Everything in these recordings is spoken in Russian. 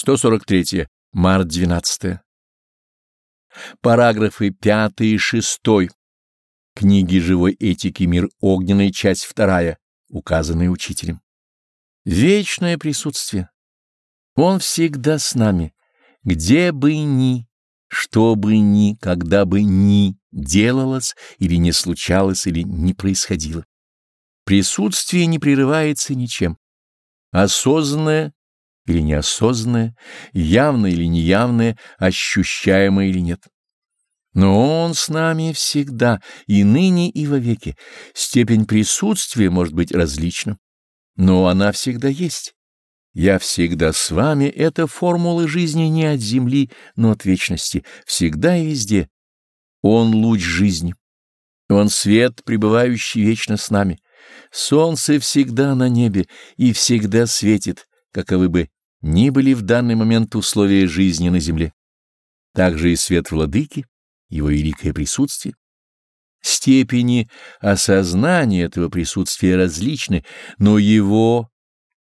143. Март 12. Параграфы 5 и 6. Книги живой этики «Мир огненный», часть 2, указанные учителем. Вечное присутствие. Он всегда с нами, где бы ни, что бы ни, когда бы ни делалось или не случалось или не происходило. Присутствие не прерывается ничем. Осознанное или неосознанное, явное или неявное, ощущаемое или нет. Но Он с нами всегда, и ныне, и вовеки. Степень присутствия может быть различна, но она всегда есть. «Я всегда с вами» — это формула жизни не от земли, но от вечности, всегда и везде. Он — луч жизни. Он — свет, пребывающий вечно с нами. Солнце всегда на небе и всегда светит, каковы бы ни были в данный момент условия жизни на земле. Также и свет владыки, его великое присутствие. Степени осознания этого присутствия различны, но его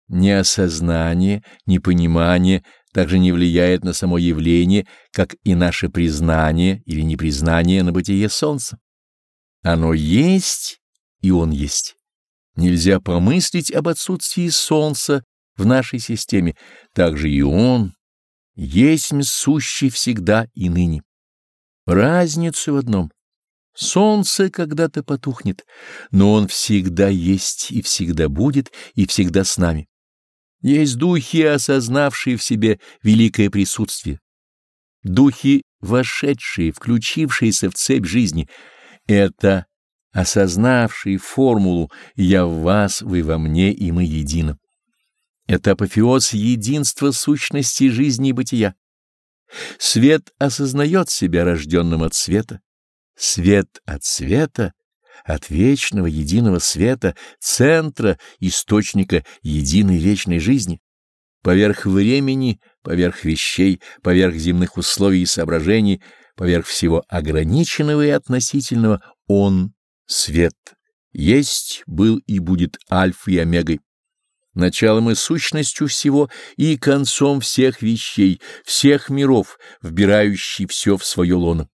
неосознание, непонимание также не влияет на само явление, как и наше признание или непризнание на бытие Солнца. Оно есть, и он есть. Нельзя помыслить об отсутствии Солнца в нашей системе, также и Он есть сущий всегда и ныне. Разница в одном. Солнце когда-то потухнет, но Он всегда есть и всегда будет и всегда с нами. Есть духи, осознавшие в себе великое присутствие. Духи, вошедшие, включившиеся в цепь жизни. Это осознавшие формулу «Я в вас, вы во мне, и мы едино». Это апофеоз единства сущности жизни и бытия. Свет осознает себя рожденным от света. Свет от света, от вечного единого света, центра, источника единой вечной жизни. Поверх времени, поверх вещей, поверх земных условий и соображений, поверх всего ограниченного и относительного, Он — свет. Есть, был и будет альфой и омегой началом и сущностью всего и концом всех вещей, всех миров, вбирающий все в свое лоно.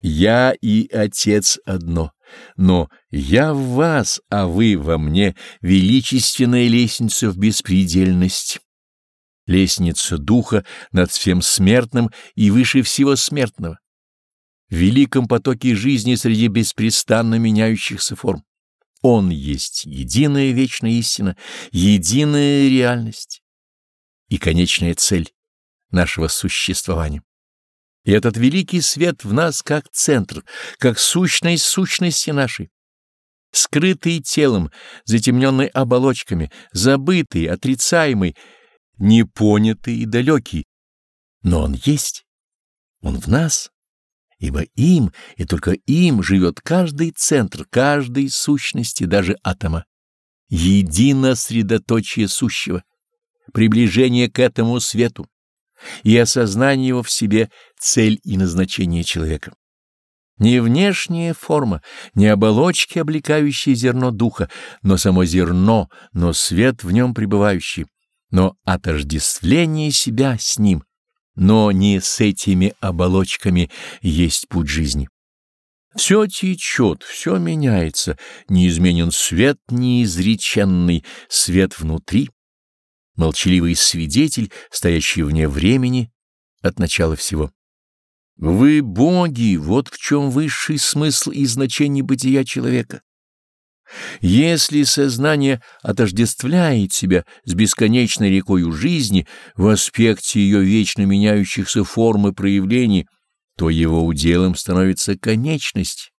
Я и Отец одно, но я в вас, а вы во мне, величественная лестница в беспредельность. Лестница Духа над всем смертным и выше всего смертного. В великом потоке жизни среди беспрестанно меняющихся форм. Он есть единая вечная истина, единая реальность и конечная цель нашего существования. И этот великий свет в нас как центр, как сущность сущности нашей. Скрытый телом, затемненный оболочками, забытый, отрицаемый, непонятый и далекий. Но он есть. Он в нас ибо им и только им живет каждый центр, каждой сущности, даже атома. Едино средоточие сущего, приближение к этому свету и осознание его в себе цель и назначение человека. Не внешняя форма, не оболочки, облекающие зерно духа, но само зерно, но свет в нем пребывающий, но отождествление себя с ним — но не с этими оболочками есть путь жизни. Все течет, все меняется, неизменен свет неизреченный, свет внутри, молчаливый свидетель, стоящий вне времени от начала всего. Вы боги, вот в чем высший смысл и значение бытия человека. Если сознание отождествляет себя с бесконечной рекою жизни в аспекте ее вечно меняющихся форм и проявлений, то его уделом становится конечность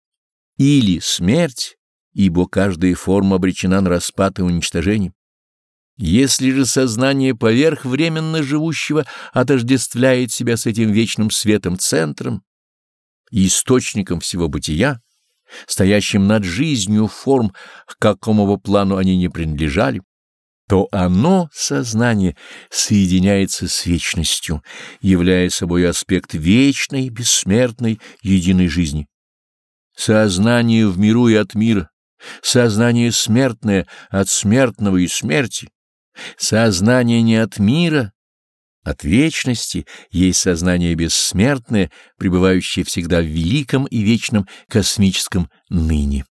или смерть, ибо каждая форма обречена на распад и уничтожение. Если же сознание поверх временно живущего отождествляет себя с этим вечным светом центром, источником всего бытия, стоящим над жизнью форм, к какому бы плану они не принадлежали, то оно, сознание, соединяется с вечностью, являя собой аспект вечной, бессмертной, единой жизни. Сознание в миру и от мира, сознание смертное от смертного и смерти, сознание не от мира, От вечности есть сознание бессмертное, пребывающее всегда в великом и вечном космическом ныне.